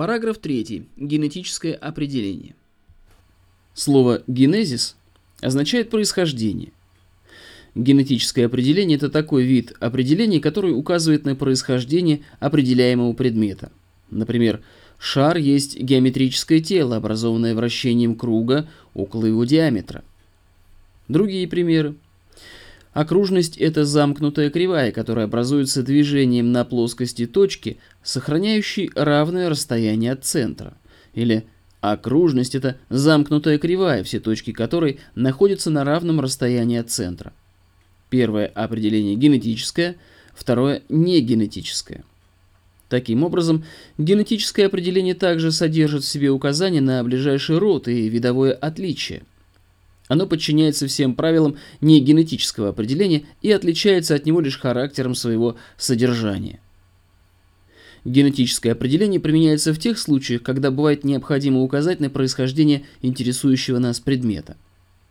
Параграф 3. Генетическое определение. Слово «генезис» означает происхождение. Генетическое определение – это такой вид определения, который указывает на происхождение определяемого предмета. Например, шар есть геометрическое тело, образованное вращением круга около его диаметра. Другие примеры. Окружность – это замкнутая кривая, которая образуется движением на плоскости точки, сохраняющей равное расстояние от центра. Или окружность – это замкнутая кривая, все точки которой находятся на равном расстоянии от центра. Первое определение генетическое, второе негенетическое. Таким образом, генетическое определение также содержит в себе указания на ближайший род и видовое отличие. Оно подчиняется всем правилам негенетического определения и отличается от него лишь характером своего содержания. Генетическое определение применяется в тех случаях, когда бывает необходимо указать на происхождение интересующего нас предмета –